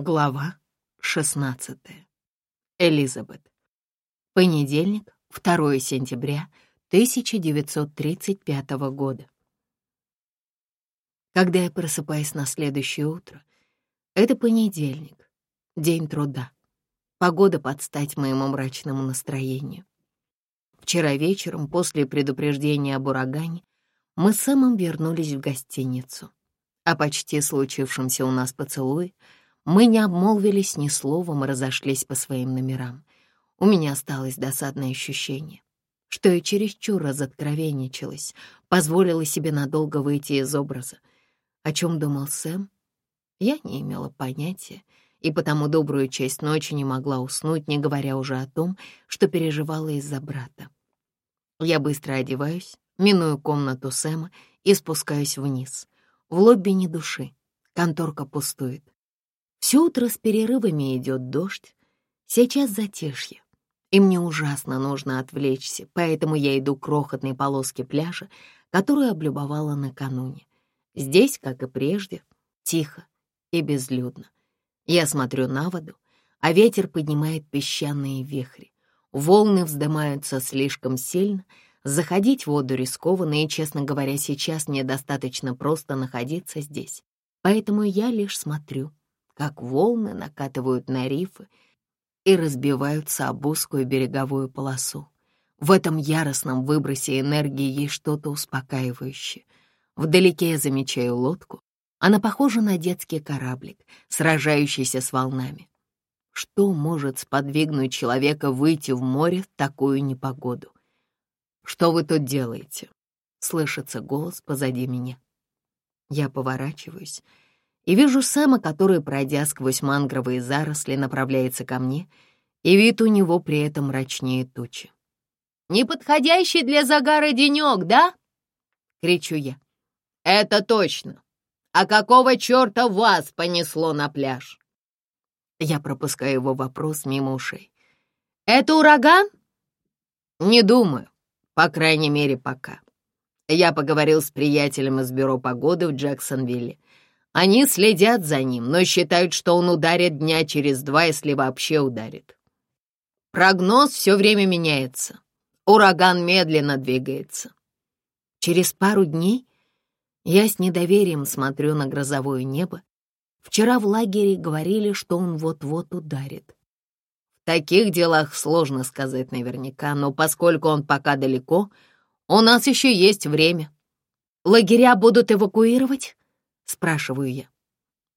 Глава 16. Элизабет. Понедельник, 2 сентября 1935 года. Когда я просыпаюсь на следующее утро, это понедельник, день труда. Погода под стать моему мрачному настроению. Вчера вечером, после предупреждения об урагане, мы с Сэмом вернулись в гостиницу. О почти случившемся у нас поцелуе — мы не обмолвились ни словом и разошлись по своим номерам. У меня осталось досадное ощущение, что я чересчур разоткровенничалась, позволила себе надолго выйти из образа. О чем думал Сэм? Я не имела понятия, и потому добрую часть ночи не могла уснуть, не говоря уже о том, что переживала из-за брата. Я быстро одеваюсь, миную комнату Сэма и спускаюсь вниз. В лобби ни души, конторка пустует. Все утро с перерывами идет дождь, сейчас затишье, и мне ужасно нужно отвлечься, поэтому я иду к крохотной полоске пляжа, которую облюбовала накануне. Здесь, как и прежде, тихо и безлюдно. Я смотрю на воду, а ветер поднимает песчаные вихри. Волны вздымаются слишком сильно, заходить в воду рискованно, и, честно говоря, сейчас мне достаточно просто находиться здесь. Поэтому я лишь смотрю — как волны накатывают на рифы и разбиваются об узкую береговую полосу. В этом яростном выбросе энергии есть что-то успокаивающее. Вдалеке я замечаю лодку. Она похожа на детский кораблик, сражающийся с волнами. Что может сподвигнуть человека выйти в море в такую непогоду? «Что вы тут делаете?» — слышится голос позади меня. Я поворачиваюсь и вижу Сэма, который, пройдя сквозь мангровые заросли, направляется ко мне, и вид у него при этом мрачнее тучи. «Неподходящий для загара денек, да?» — кричу я. «Это точно. А какого черта вас понесло на пляж?» Я пропускаю его вопрос мимо ушей. «Это ураган?» «Не думаю, по крайней мере, пока. Я поговорил с приятелем из бюро погоды в Джексонвилле. Они следят за ним, но считают, что он ударит дня через два, если вообще ударит. Прогноз все время меняется. Ураган медленно двигается. Через пару дней я с недоверием смотрю на грозовое небо. Вчера в лагере говорили, что он вот-вот ударит. В таких делах сложно сказать наверняка, но поскольку он пока далеко, у нас еще есть время. Лагеря будут эвакуировать? Спрашиваю я.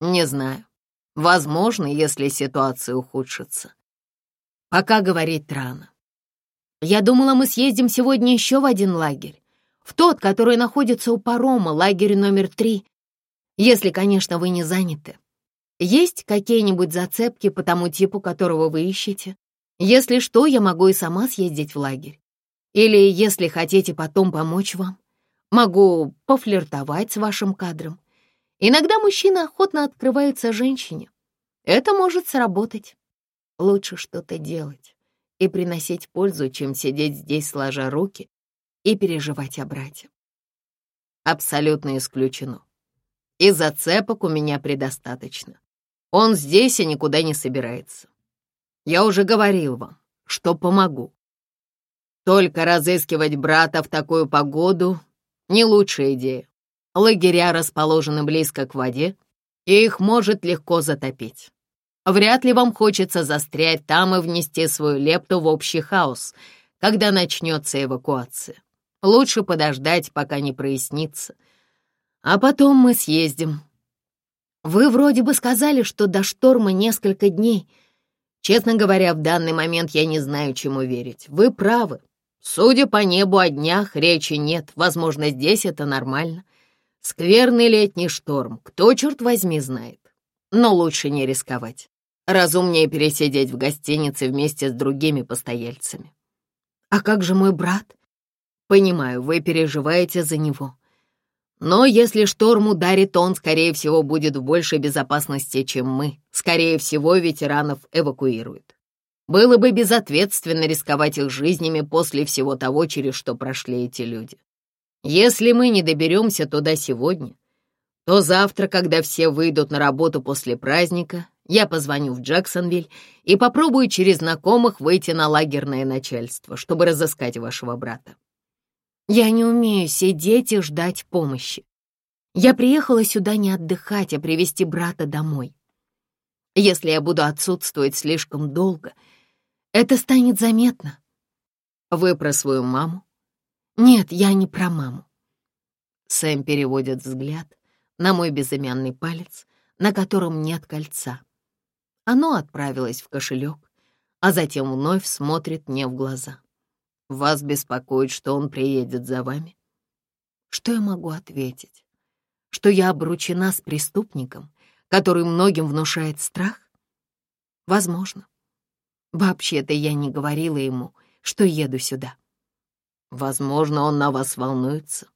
Не знаю. Возможно, если ситуация ухудшится. Пока говорить рано. Я думала, мы съездим сегодня еще в один лагерь. В тот, который находится у парома, лагерь номер три. Если, конечно, вы не заняты. Есть какие-нибудь зацепки по тому типу, которого вы ищете? Если что, я могу и сама съездить в лагерь. Или, если хотите потом помочь вам, могу пофлиртовать с вашим кадром. Иногда мужчины охотно открываются женщине. Это может сработать. Лучше что-то делать и приносить пользу, чем сидеть здесь, сложа руки и переживать о брате. Абсолютно исключено. И зацепок у меня предостаточно. Он здесь и никуда не собирается. Я уже говорил вам, что помогу. Только разыскивать брата в такую погоду — не лучшая идея. Лагеря расположены близко к воде, и их может легко затопить. Вряд ли вам хочется застрять там и внести свою лепту в общий хаос, когда начнется эвакуация. Лучше подождать, пока не прояснится. А потом мы съездим. Вы вроде бы сказали, что до шторма несколько дней. Честно говоря, в данный момент я не знаю, чему верить. Вы правы. Судя по небу о днях, речи нет. Возможно, здесь это нормально. Скверный летний шторм, кто, черт возьми, знает. Но лучше не рисковать. Разумнее пересидеть в гостинице вместе с другими постояльцами. А как же мой брат? Понимаю, вы переживаете за него. Но если шторм ударит, он, скорее всего, будет в большей безопасности, чем мы. Скорее всего, ветеранов эвакуируют. Было бы безответственно рисковать их жизнями после всего того, через что прошли эти люди. Если мы не доберемся туда сегодня, то завтра, когда все выйдут на работу после праздника, Я позвоню в Джексонвиль и попробую через знакомых выйти на лагерное начальство, чтобы разыскать вашего брата. Я не умею сидеть и ждать помощи. Я приехала сюда не отдыхать, а привести брата домой. Если я буду отсутствовать слишком долго, это станет заметно. Вы про свою маму? Нет, я не про маму. Сэм переводит взгляд на мой безымянный палец, на котором нет кольца. Оно отправилось в кошелек, а затем вновь смотрит мне в глаза. Вас беспокоит, что он приедет за вами? Что я могу ответить? Что я обручена с преступником, который многим внушает страх? Возможно. Вообще-то я не говорила ему, что еду сюда. Возможно, он на вас волнуется.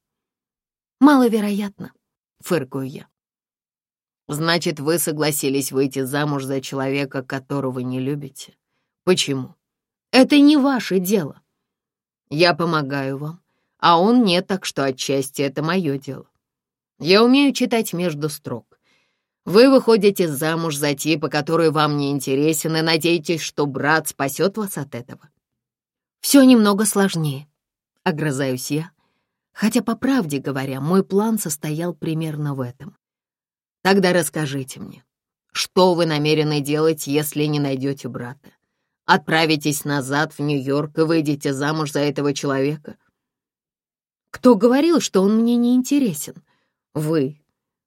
Маловероятно, фыркаю я. Значит, вы согласились выйти замуж за человека, которого не любите? Почему? Это не ваше дело. Я помогаю вам, а он нет, так что отчасти это мое дело. Я умею читать между строк. Вы выходите замуж за типа, который вам не интересен, и надеетесь, что брат спасет вас от этого. Все немного сложнее, — огрызаюсь я, хотя, по правде говоря, мой план состоял примерно в этом. Тогда расскажите мне, что вы намерены делать, если не найдете брата? Отправитесь назад в Нью-Йорк и выйдете замуж за этого человека? Кто говорил, что он мне не интересен? Вы.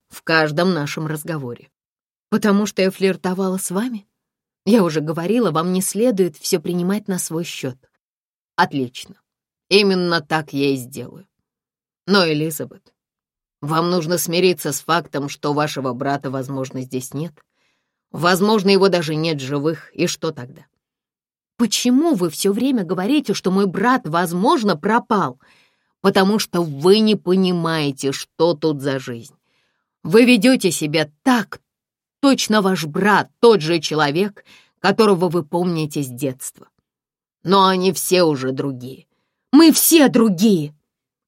В каждом нашем разговоре. Потому что я флиртовала с вами? Я уже говорила, вам не следует все принимать на свой счет. Отлично. Именно так я и сделаю. Но, Элизабет, вам нужно смириться с фактом, что вашего брата, возможно, здесь нет. Возможно, его даже нет живых, и что тогда? Почему вы все время говорите, что мой брат, возможно, пропал? Потому что вы не понимаете, что тут за жизнь. Вы ведете себя так, точно ваш брат, тот же человек, которого вы помните с детства. Но они все уже другие. Мы все другие,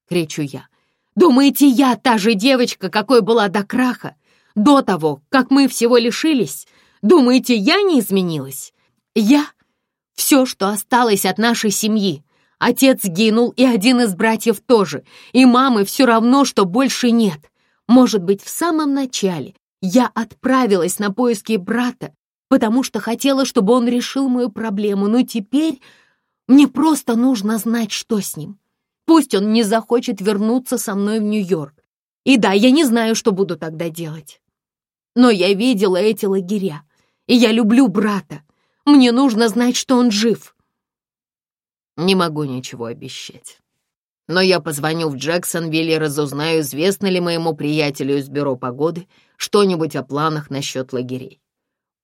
кричу я. Думаете, я та же девочка, какой была до краха? До того, как мы всего лишились? Думаете, я не изменилась? Я — все, что осталось от нашей семьи. Отец гинул, и один из братьев тоже, и мамы все равно, что больше нет. Может быть, в самом начале я отправилась на поиски брата, потому что хотела, чтобы он решил мою проблему, но теперь мне просто нужно знать, что с ним. Пусть он не захочет вернуться со мной в Нью-Йорк. И да, я не знаю, что буду тогда делать. Но я видела эти лагеря, и я люблю брата. Мне нужно знать, что он жив. Не могу ничего обещать. Но я позвоню в Джексонвилл и разузнаю, известно ли моему приятелю из бюро погоды что-нибудь о планах насчет лагерей.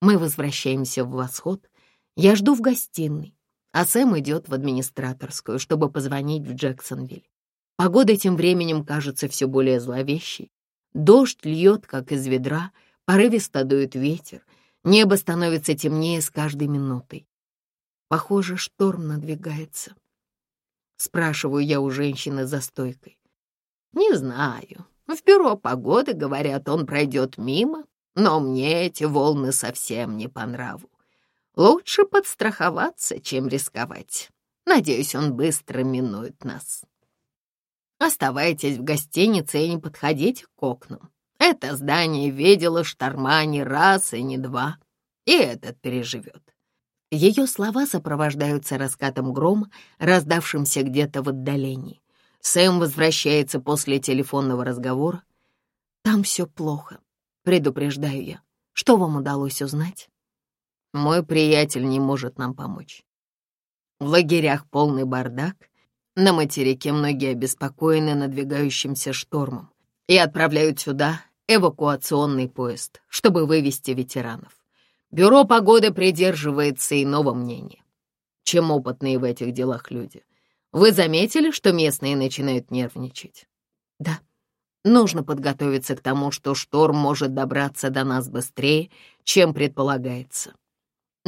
Мы возвращаемся в восход. Я жду в гостиной а Сэм идет в администраторскую, чтобы позвонить в Джексонвиль. Погода тем временем кажется все более зловещей. Дождь льет, как из ведра, порывисто дует ветер, небо становится темнее с каждой минутой. Похоже, шторм надвигается. Спрашиваю я у женщины за стойкой. Не знаю. В бюро погоды, говорят, он пройдет мимо, но мне эти волны совсем не по нраву. Лучше подстраховаться, чем рисковать. Надеюсь, он быстро минует нас. Оставайтесь в гостинице и не подходите к окнам. Это здание видело шторма не раз и не два, и этот переживет. Ее слова сопровождаются раскатом грома, раздавшимся где-то в отдалении. Сэм возвращается после телефонного разговора. «Там все плохо», — предупреждаю я. «Что вам удалось узнать?» Мой приятель не может нам помочь. В лагерях полный бардак, на материке многие обеспокоены надвигающимся штормом и отправляют сюда эвакуационный поезд, чтобы вывести ветеранов. Бюро погоды придерживается иного мнения, чем опытные в этих делах люди. Вы заметили, что местные начинают нервничать? Да. Нужно подготовиться к тому, что шторм может добраться до нас быстрее, чем предполагается.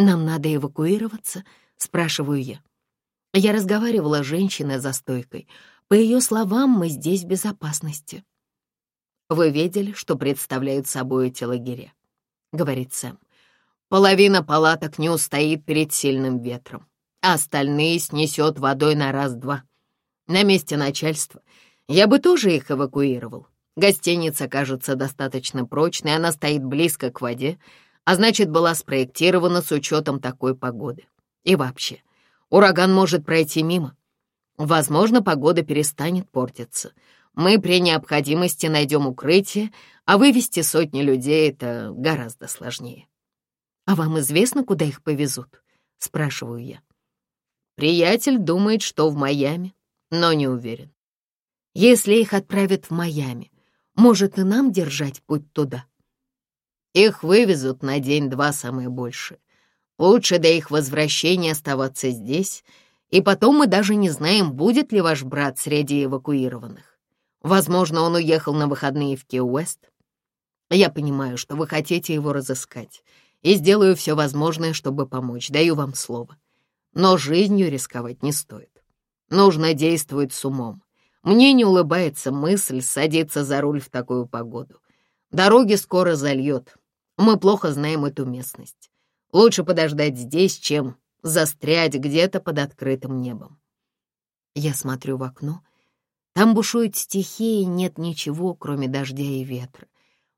«Нам надо эвакуироваться?» — спрашиваю я. Я разговаривала с женщиной за стойкой. По ее словам, мы здесь в безопасности. «Вы видели, что представляют собой эти лагеря?» — говорит Сэм. Половина палаток не устоит перед сильным ветром, а остальные снесет водой на раз-два. На месте начальства я бы тоже их эвакуировал. Гостиница кажется достаточно прочной, она стоит близко к воде, а значит, была спроектирована с учетом такой погоды. И вообще, ураган может пройти мимо. Возможно, погода перестанет портиться. Мы при необходимости найдем укрытие, а вывести сотни людей — это гораздо сложнее. «А вам известно, куда их повезут?» — спрашиваю я. Приятель думает, что в Майами, но не уверен. Если их отправят в Майами, может и нам держать путь туда? Их вывезут на день-два самое большее. Лучше до их возвращения оставаться здесь, и потом мы даже не знаем, будет ли ваш брат среди эвакуированных. Возможно, он уехал на выходные в Ки-Уэст. Я понимаю, что вы хотите его разыскать, и сделаю все возможное, чтобы помочь, даю вам слово. Но жизнью рисковать не стоит. Нужно действовать с умом. Мне не улыбается мысль садиться за руль в такую погоду. Дороги скоро зальет. Мы плохо знаем эту местность. Лучше подождать здесь, чем застрять где-то под открытым небом. Я смотрю в окно. Там бушует стихия, нет ничего, кроме дождя и ветра.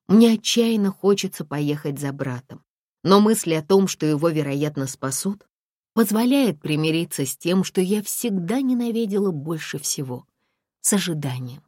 Мне отчаянно хочется поехать за братом, но мысль о том, что его, вероятно, спасут, позволяет примириться с тем, что я всегда ненавидела больше всего — с ожиданием.